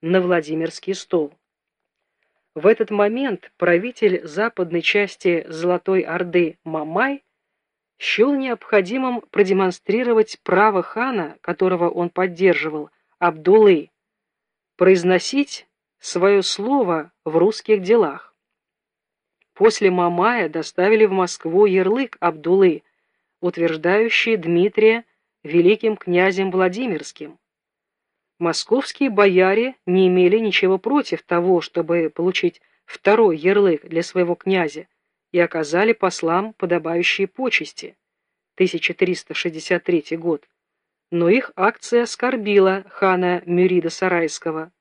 на Владимирский стол. В этот момент правитель западной части Золотой Орды Мамай счел необходимым продемонстрировать право хана, которого он поддерживал, Абдулы, произносить свое слово в русских делах. После Мамая доставили в Москву ярлык Абдулы, утверждающий Дмитрия великим князем Владимирским. Московские бояре не имели ничего против того, чтобы получить второй ярлык для своего князя, и оказали послам подобающие почести. 1363 год. Но их акция оскорбила хана Мюрида Сарайского,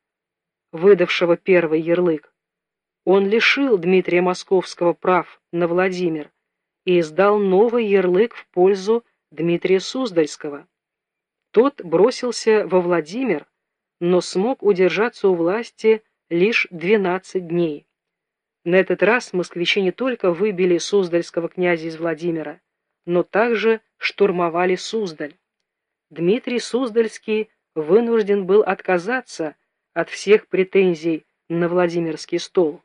выдавшего первый ярлык. Он лишил Дмитрия Московского прав на Владимир и издал новый ярлык в пользу Дмитрия Суздальского. Тот бросился во Владимир, но смог удержаться у власти лишь 12 дней. На этот раз москвичи не только выбили Суздальского князя из Владимира, но также штурмовали Суздаль. Дмитрий Суздальский вынужден был отказаться от всех претензий на Владимирский стол.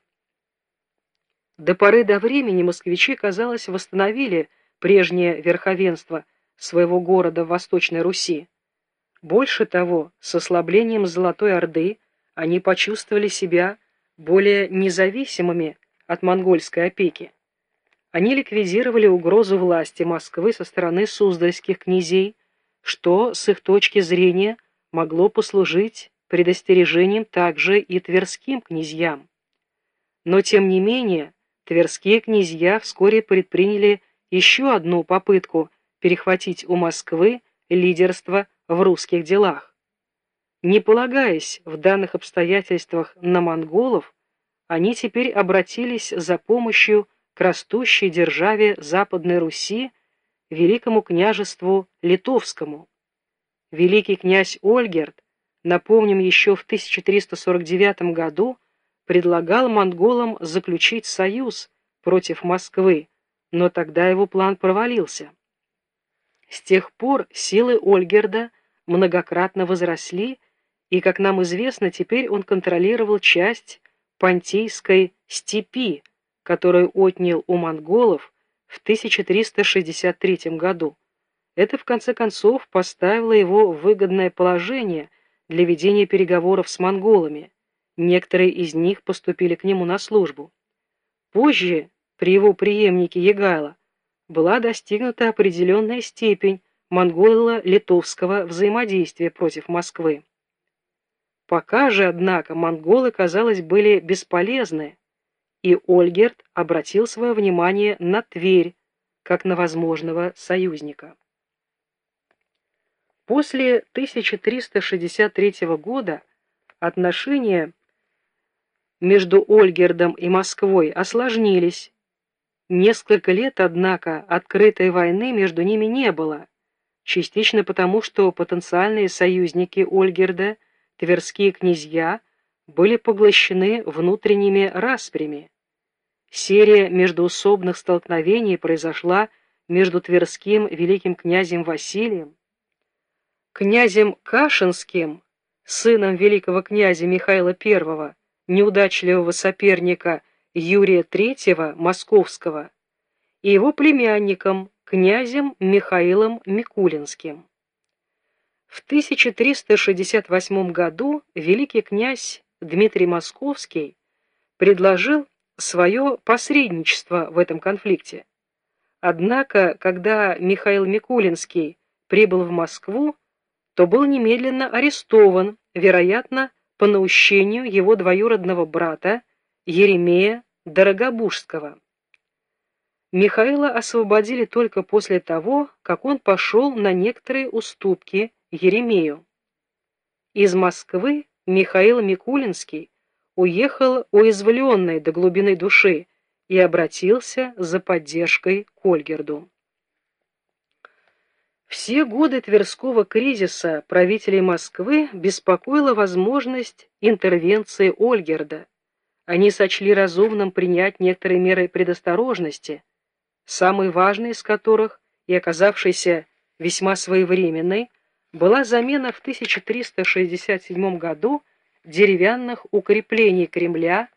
До поры до времени москвичи, казалось, восстановили прежнее верховенство своего города в Восточной Руси. Больше того, с ослаблением Золотой Орды они почувствовали себя более независимыми от монгольской опеки. Они ликвидировали угрозу власти Москвы со стороны суздальских князей, что, с их точки зрения, могло послужить предостережением также и тверским князьям. Но, тем не менее, тверские князья вскоре предприняли еще одну попытку перехватить у Москвы лидерство в русских делах. Не полагаясь в данных обстоятельствах на монголов, они теперь обратились за помощью к растущей державе Западной Руси, Великому княжеству Литовскому. Великий князь Ольгерд, напомним, еще в 1349 году предлагал монголам заключить союз против Москвы, но тогда его план провалился. С тех пор силы Ольгерда многократно возросли, и, как нам известно, теперь он контролировал часть Понтийской степи, которую отнял у монголов в 1363 году. Это, в конце концов, поставило его в выгодное положение для ведения переговоров с монголами. Некоторые из них поступили к нему на службу. Позже, при его преемнике Егайло, была достигнута определенная степень монголо-литовского взаимодействия против Москвы. Пока же, однако, монголы, казалось, были бесполезны, и Ольгерт обратил свое внимание на Тверь, как на возможного союзника. После 1363 года отношения между Ольгердом и Москвой осложнились, Несколько лет, однако, открытой войны между ними не было, частично потому, что потенциальные союзники Ольгерда, тверские князья, были поглощены внутренними распрями. Серия междуусобных столкновений произошла между Тверским великим князем Василием, князем Кашинским, сыном великого князя Михаила I, неудачливого соперника Юрия III Московского и его племянником, князем Михаилом Микулинским. В 1368 году великий князь Дмитрий Московский предложил свое посредничество в этом конфликте. Однако, когда Михаил Микулинский прибыл в Москву, то был немедленно арестован, вероятно, по наущению его двоюродного брата Еремея Дорогобужского. Михаила освободили только после того, как он пошел на некоторые уступки Еремею. Из Москвы Михаил Микулинский уехал уязвленный до глубины души и обратился за поддержкой к Ольгерду. Все годы Тверского кризиса правителей Москвы беспокоила возможность интервенции Ольгерда, они сочли разумным принять некоторые меры предосторожности, самой важной из которых и оказавшейся весьма своевременной, была замена в 1367 году деревянных укреплений Кремля